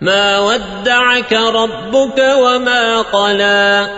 ما ودعك ربك وما قلى